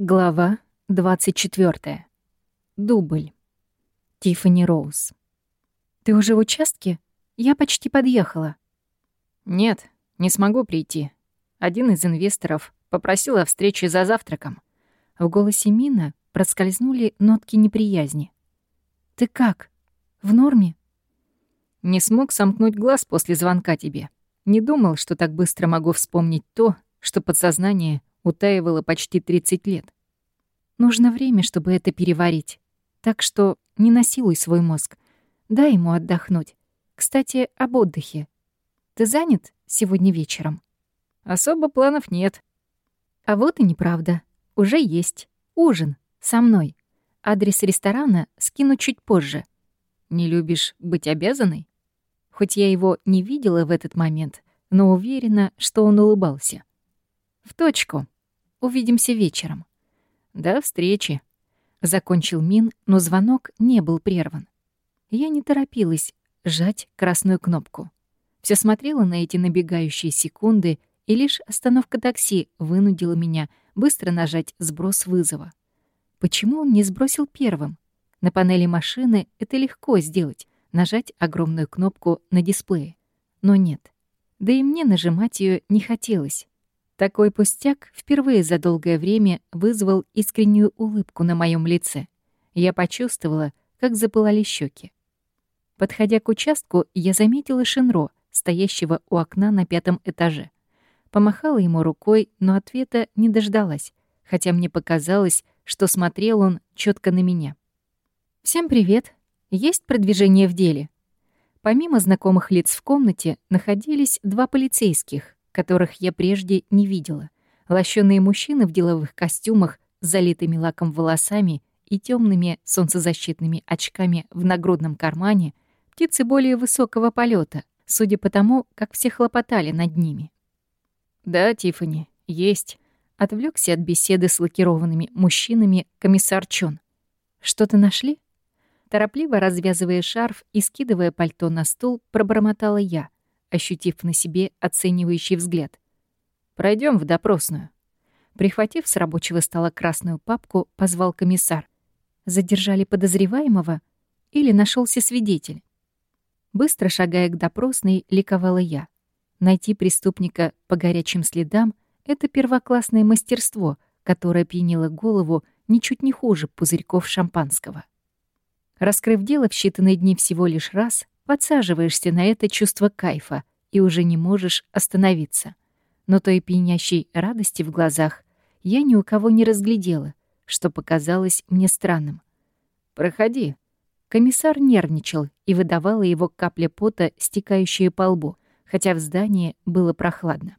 Глава 24. Дубль. Тиффани Роуз. «Ты уже в участке? Я почти подъехала». «Нет, не смогу прийти. Один из инвесторов попросил о встрече за завтраком». В голосе Мина проскользнули нотки неприязни. «Ты как? В норме?» «Не смог сомкнуть глаз после звонка тебе. Не думал, что так быстро могу вспомнить то, что подсознание утаивала почти 30 лет. Нужно время, чтобы это переварить. Так что не насилуй свой мозг. Дай ему отдохнуть. Кстати, об отдыхе. Ты занят сегодня вечером? Особо планов нет. А вот и неправда. Уже есть. Ужин. Со мной. Адрес ресторана скину чуть позже. Не любишь быть обязанной? Хоть я его не видела в этот момент, но уверена, что он улыбался. В точку. Увидимся вечером. До встречи. Закончил Мин, но звонок не был прерван. Я не торопилась сжать красную кнопку. Все смотрела на эти набегающие секунды, и лишь остановка такси вынудила меня быстро нажать сброс вызова. Почему он не сбросил первым? На панели машины это легко сделать, нажать огромную кнопку на дисплее. Но нет. Да и мне нажимать ее не хотелось. Такой пустяк впервые за долгое время вызвал искреннюю улыбку на моем лице. Я почувствовала, как запылали щеки. Подходя к участку, я заметила Шинро, стоящего у окна на пятом этаже. Помахала ему рукой, но ответа не дождалась, хотя мне показалось, что смотрел он четко на меня. «Всем привет. Есть продвижение в деле?» Помимо знакомых лиц в комнате находились два полицейских, которых я прежде не видела. Лощеные мужчины в деловых костюмах залитыми лаком волосами и темными солнцезащитными очками в нагрудном кармане, птицы более высокого полета, судя по тому, как все хлопотали над ними. «Да, Тифани, есть», — отвлекся от беседы с лакированными мужчинами комиссар Чон. «Что-то нашли?» Торопливо развязывая шарф и скидывая пальто на стул, пробормотала я — ощутив на себе оценивающий взгляд. Пройдем в допросную». Прихватив с рабочего стола красную папку, позвал комиссар. Задержали подозреваемого или нашелся свидетель? Быстро шагая к допросной, ликовала я. Найти преступника по горячим следам — это первоклассное мастерство, которое пьянило голову ничуть не хуже пузырьков шампанского. Раскрыв дело в считанные дни всего лишь раз, Подсаживаешься на это чувство кайфа и уже не можешь остановиться. Но той пьянящей радости в глазах я ни у кого не разглядела, что показалось мне странным. «Проходи». Комиссар нервничал и выдавала его капля пота, стекающие по лбу, хотя в здании было прохладно.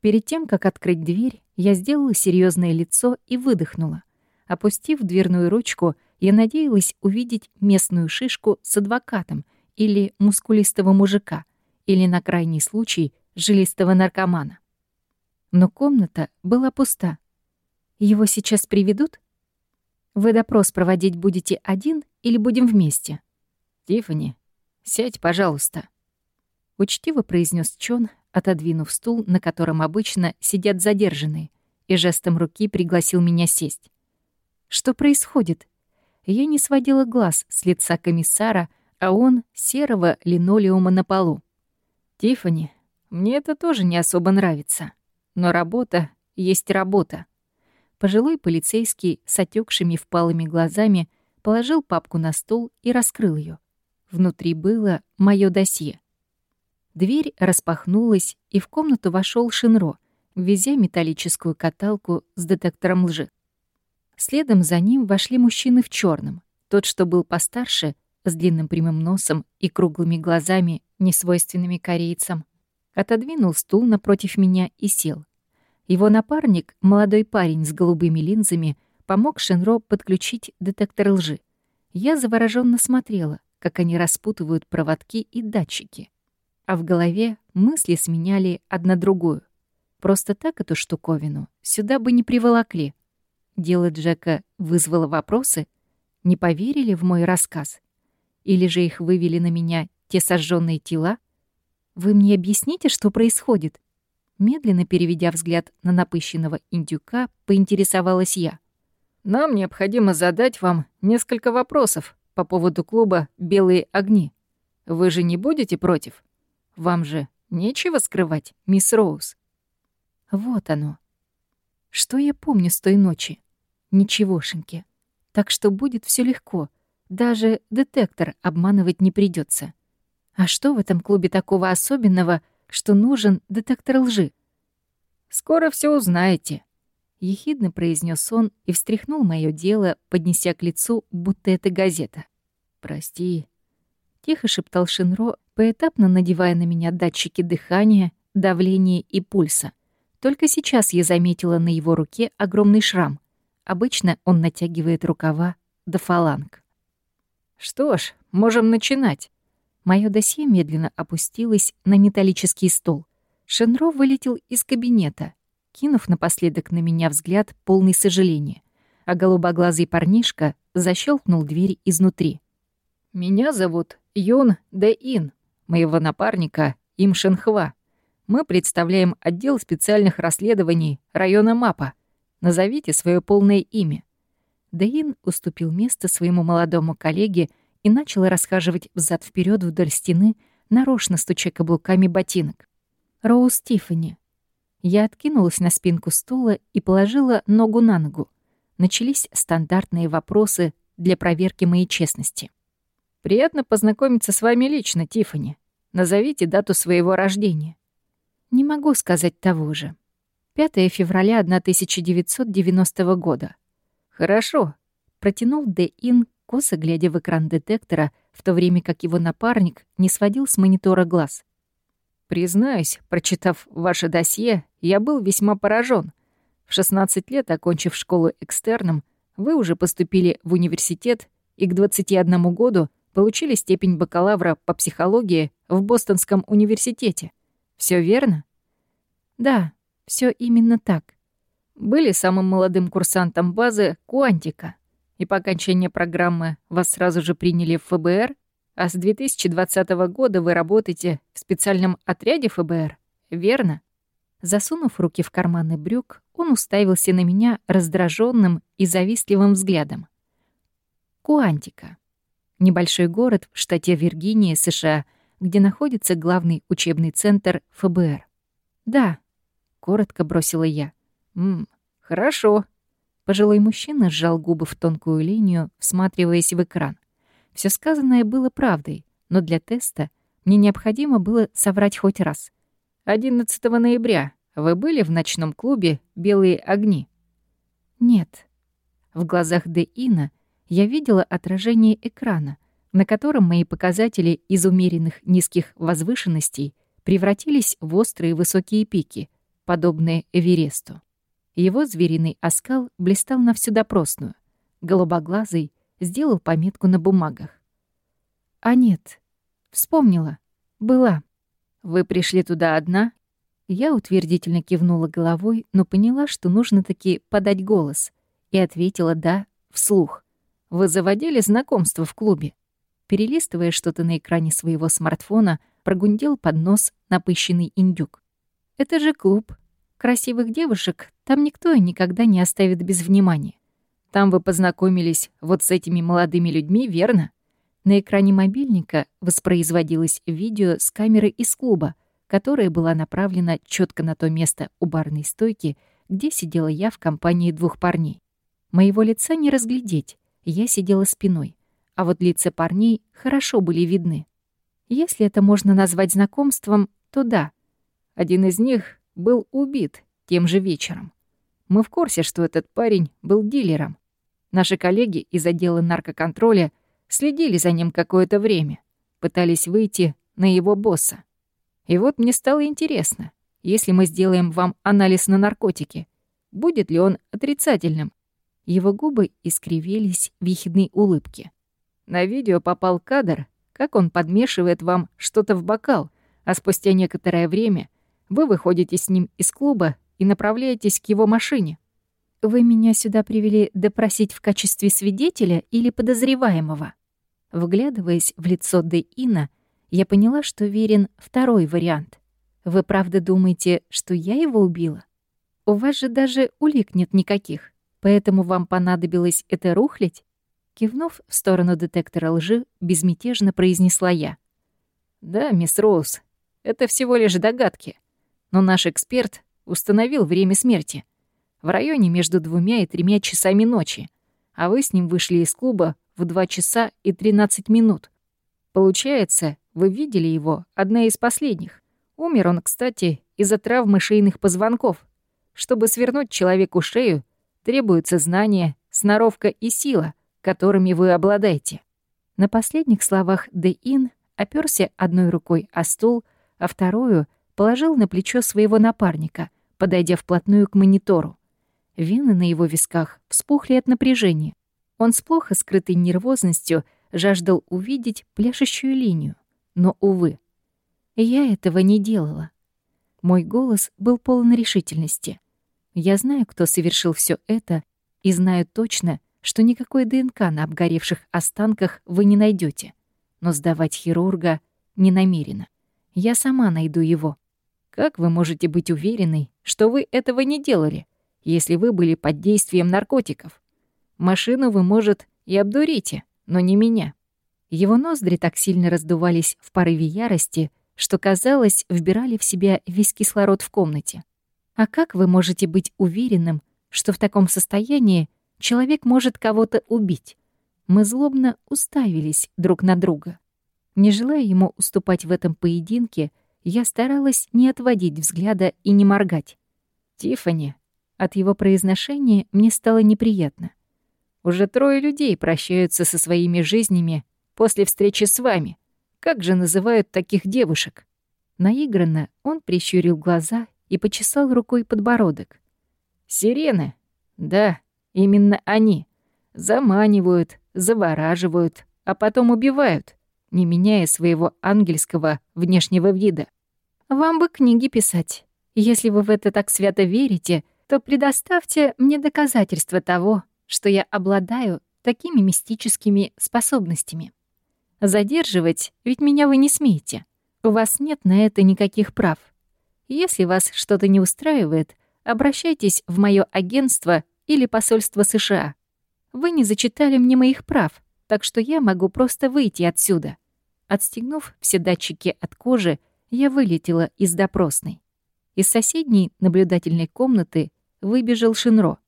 Перед тем, как открыть дверь, я сделала серьезное лицо и выдохнула. Опустив дверную ручку, я надеялась увидеть местную шишку с адвокатом, или мускулистого мужика, или, на крайний случай, жилистого наркомана. Но комната была пуста. Его сейчас приведут? Вы допрос проводить будете один или будем вместе? Тифани, сядь, пожалуйста. Учтиво произнес Чон, отодвинув стул, на котором обычно сидят задержанные, и жестом руки пригласил меня сесть. Что происходит? Я не сводила глаз с лица комиссара, а он серого линолеума на полу. Тифани, мне это тоже не особо нравится, но работа есть работа. Пожилой полицейский с отекшими впалыми глазами положил папку на стол и раскрыл ее. Внутри было мое досье. Дверь распахнулась, и в комнату вошел Шинро, везя металлическую каталку с детектором лжи. Следом за ним вошли мужчины в черном. Тот, что был постарше, с длинным прямым носом и круглыми глазами, несвойственными корейцам, отодвинул стул напротив меня и сел. Его напарник, молодой парень с голубыми линзами, помог Шенро подключить детектор лжи. Я завороженно смотрела, как они распутывают проводки и датчики. А в голове мысли сменяли одна другую. Просто так эту штуковину сюда бы не приволокли. Дело Джека вызвало вопросы. Не поверили в мой рассказ? Или же их вывели на меня те сожженные тела? Вы мне объясните, что происходит? Медленно переведя взгляд на напыщенного индюка, поинтересовалась я. «Нам необходимо задать вам несколько вопросов по поводу клуба «Белые огни». Вы же не будете против? Вам же нечего скрывать, мисс Роуз». Вот оно. Что я помню с той ночи? Ничегошеньки. Так что будет все легко. Даже детектор обманывать не придется. А что в этом клубе такого особенного, что нужен детектор лжи? Скоро все узнаете. Ехидно произнес он и встряхнул мое дело, поднеся к лицу, будто это газета. «Прости», — тихо шептал Шинро, поэтапно надевая на меня датчики дыхания, давления и пульса. Только сейчас я заметила на его руке огромный шрам. Обычно он натягивает рукава до фаланг. «Что ж, можем начинать». Моё досье медленно опустилось на металлический стол. Шенро вылетел из кабинета, кинув напоследок на меня взгляд полный сожаления, а голубоглазый парнишка защелкнул дверь изнутри. «Меня зовут Юн Дэ Ин, моего напарника Им Шенхва. Мы представляем отдел специальных расследований района Мапа. Назовите свое полное имя». Дэин уступил место своему молодому коллеге и начал расхаживать взад вперед вдоль стены, нарочно стуча каблуками ботинок. Роуз Тиффани. Я откинулась на спинку стула и положила ногу на ногу. Начались стандартные вопросы для проверки моей честности. «Приятно познакомиться с вами лично, Тиффани. Назовите дату своего рождения». Не могу сказать того же. 5 февраля 1990 года. Хорошо. Протянул Д. Ин косо глядя в экран детектора, в то время как его напарник не сводил с монитора глаз. «Признаюсь, прочитав ваше досье, я был весьма поражен. В 16 лет, окончив школу экстерном, вы уже поступили в университет и к 21 году получили степень бакалавра по психологии в Бостонском университете. Все верно?» «Да, все именно так». Были самым молодым курсантом базы «Куантика» и по окончании программы вас сразу же приняли в ФБР, а с 2020 года вы работаете в специальном отряде ФБР, верно?» Засунув руки в карманы брюк, он уставился на меня раздраженным и завистливым взглядом. Куантика. Небольшой город в штате Виргиния, США, где находится главный учебный центр ФБР. «Да», — коротко бросила я. «Ммм, хорошо», Пожилой мужчина сжал губы в тонкую линию, всматриваясь в экран. Все сказанное было правдой, но для теста мне необходимо было соврать хоть раз. 11 ноября вы были в ночном клубе «Белые огни»?» «Нет». В глазах Деина я видела отражение экрана, на котором мои показатели из умеренных низких возвышенностей превратились в острые высокие пики, подобные Эвересту. Его звериный оскал блистал на всю допросную. Голубоглазый сделал пометку на бумагах. «А нет, вспомнила. Была. Вы пришли туда одна?» Я утвердительно кивнула головой, но поняла, что нужно таки подать голос, и ответила «да» вслух. «Вы заводили знакомство в клубе?» Перелистывая что-то на экране своего смартфона, прогундел под нос напыщенный индюк. «Это же клуб. Красивых девушек там никто и никогда не оставит без внимания. Там вы познакомились вот с этими молодыми людьми, верно? На экране мобильника воспроизводилось видео с камеры из клуба, которая была направлена четко на то место у барной стойки, где сидела я в компании двух парней. Моего лица не разглядеть, я сидела спиной, а вот лица парней хорошо были видны. Если это можно назвать знакомством, то да. Один из них был убит тем же вечером. Мы в курсе, что этот парень был дилером. Наши коллеги из отдела наркоконтроля следили за ним какое-то время, пытались выйти на его босса. И вот мне стало интересно, если мы сделаем вам анализ на наркотики, будет ли он отрицательным? Его губы искривились в ехидной улыбке. На видео попал кадр, как он подмешивает вам что-то в бокал, а спустя некоторое время вы выходите с ним из клуба и направляетесь к его машине. Вы меня сюда привели допросить в качестве свидетеля или подозреваемого? Вглядываясь в лицо Деина, я поняла, что верен второй вариант. Вы правда думаете, что я его убила? У вас же даже улик нет никаких, поэтому вам понадобилось это рухлить? Кивнув в сторону детектора лжи, безмятежно произнесла я. «Да, мисс Роуз, это всего лишь догадки. Но наш эксперт установил время смерти. В районе между двумя и тремя часами ночи. А вы с ним вышли из клуба в 2 часа и 13 минут. Получается, вы видели его, одна из последних. Умер он, кстати, из-за травмы шейных позвонков. Чтобы свернуть человеку шею, требуется знание, сноровка и сила, которыми вы обладаете. На последних словах Дэин оперся одной рукой о стул, а вторую положил на плечо своего напарника, подойдя вплотную к монитору. Вены на его висках вспухли от напряжения. Он с плохо скрытой нервозностью жаждал увидеть пляшущую линию. Но, увы, я этого не делала. Мой голос был полон решительности. Я знаю, кто совершил все это, и знаю точно, что никакой ДНК на обгоревших останках вы не найдете. Но сдавать хирурга не намерена. Я сама найду его. Как вы можете быть уверены, что вы этого не делали, если вы были под действием наркотиков? Машину вы, может, и обдурите, но не меня. Его ноздри так сильно раздувались в порыве ярости, что, казалось, вбирали в себя весь кислород в комнате. А как вы можете быть уверенным, что в таком состоянии человек может кого-то убить? Мы злобно уставились друг на друга. Не желая ему уступать в этом поединке, я старалась не отводить взгляда и не моргать. «Тиффани». От его произношения мне стало неприятно. «Уже трое людей прощаются со своими жизнями после встречи с вами. Как же называют таких девушек?» Наигранно он прищурил глаза и почесал рукой подбородок. «Сирены? Да, именно они. Заманивают, завораживают, а потом убивают не меняя своего ангельского внешнего вида. «Вам бы книги писать. Если вы в это так свято верите, то предоставьте мне доказательства того, что я обладаю такими мистическими способностями. Задерживать ведь меня вы не смеете. У вас нет на это никаких прав. Если вас что-то не устраивает, обращайтесь в мое агентство или посольство США. Вы не зачитали мне моих прав, так что я могу просто выйти отсюда. Отстегнув все датчики от кожи, я вылетела из допросной. Из соседней наблюдательной комнаты выбежал Шинро.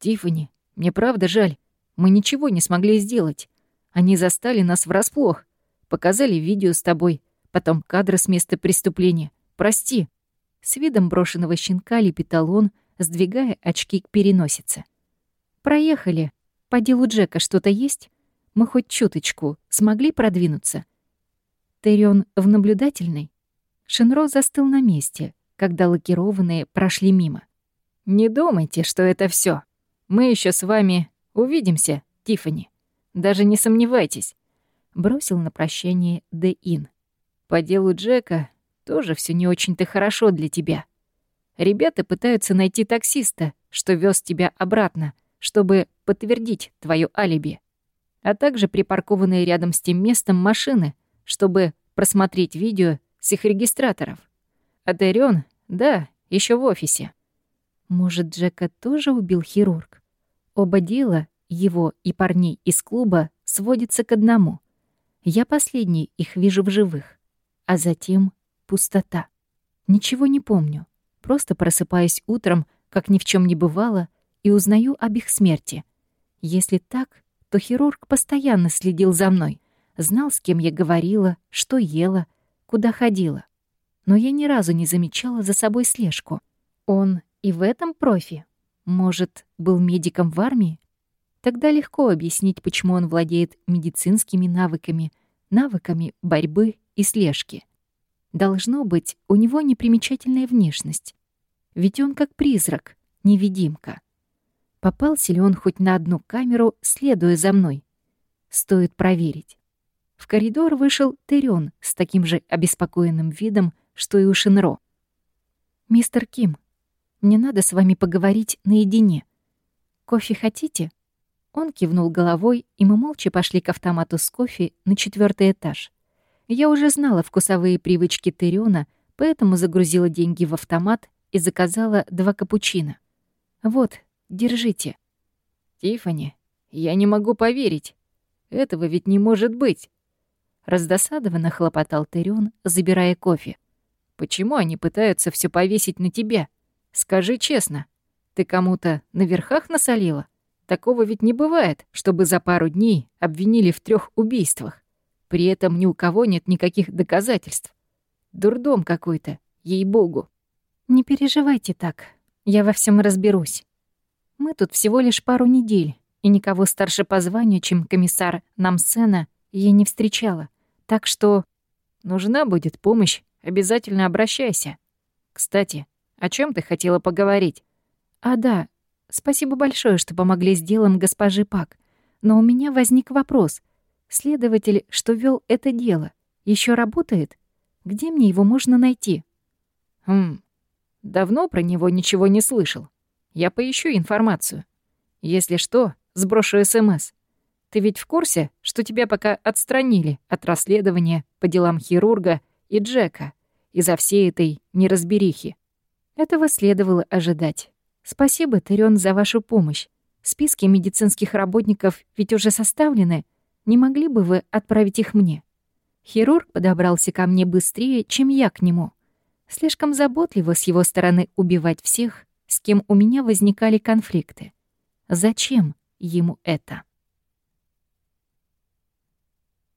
«Тиффани, мне правда жаль. Мы ничего не смогли сделать. Они застали нас врасплох. Показали видео с тобой, потом кадры с места преступления. Прости». С видом брошенного щенка лепетал он, сдвигая очки к переносице. «Проехали. По делу Джека что-то есть? Мы хоть чуточку смогли продвинуться?» Тэрион в наблюдательной. Шинро застыл на месте, когда лакированные прошли мимо. «Не думайте, что это все. Мы еще с вами увидимся, Тифани. Даже не сомневайтесь», — бросил на прощание Дэ-Ин. «По делу Джека тоже все не очень-то хорошо для тебя. Ребята пытаются найти таксиста, что вез тебя обратно, чтобы подтвердить твое алиби, а также припаркованные рядом с тем местом машины — чтобы просмотреть видео с их регистраторов. А Дэрион, да, еще в офисе. Может, Джека тоже убил хирург? Оба дела, его и парней из клуба, сводятся к одному. Я последний их вижу в живых. А затем пустота. Ничего не помню. Просто просыпаюсь утром, как ни в чем не бывало, и узнаю об их смерти. Если так, то хирург постоянно следил за мной знал, с кем я говорила, что ела, куда ходила. Но я ни разу не замечала за собой слежку. Он и в этом профи? Может, был медиком в армии? Тогда легко объяснить, почему он владеет медицинскими навыками, навыками борьбы и слежки. Должно быть, у него непримечательная внешность. Ведь он как призрак, невидимка. Попался ли он хоть на одну камеру, следуя за мной? Стоит проверить. В коридор вышел Терен с таким же обеспокоенным видом, что и у Шинро. «Мистер Ким, мне надо с вами поговорить наедине. Кофе хотите?» Он кивнул головой, и мы молча пошли к автомату с кофе на четвертый этаж. Я уже знала вкусовые привычки Терена, Поэтому загрузила деньги в автомат и заказала два капучино. Вот, держите. Тифани, я не могу поверить. Этого ведь не может быть. Раздосадованно хлопотал Терён, забирая кофе. Почему они пытаются все повесить на тебя? Скажи честно, ты кому-то на верхах насолила? Такого ведь не бывает, чтобы за пару дней обвинили в трех убийствах. При этом ни у кого нет никаких доказательств. Дурдом какой-то, ей-богу. Не переживайте так, я во всем разберусь. Мы тут всего лишь пару недель, и никого старше по званию, чем комиссар Намсена, я не встречала. Так что нужна будет помощь, обязательно обращайся. Кстати, о чем ты хотела поговорить? А да, спасибо большое, что помогли с делом госпожи Пак. Но у меня возник вопрос — Следователь, что вел это дело, еще работает? Где мне его можно найти? Хм, давно про него ничего не слышал. Я поищу информацию. Если что, сброшу СМС. Ты ведь в курсе, что тебя пока отстранили от расследования по делам хирурга и Джека из-за всей этой неразберихи? Этого следовало ожидать. Спасибо, Терен, за вашу помощь. Списки медицинских работников ведь уже составлены, не могли бы вы отправить их мне? Хирург подобрался ко мне быстрее, чем я к нему. Слишком заботливо с его стороны убивать всех, с кем у меня возникали конфликты. Зачем ему это?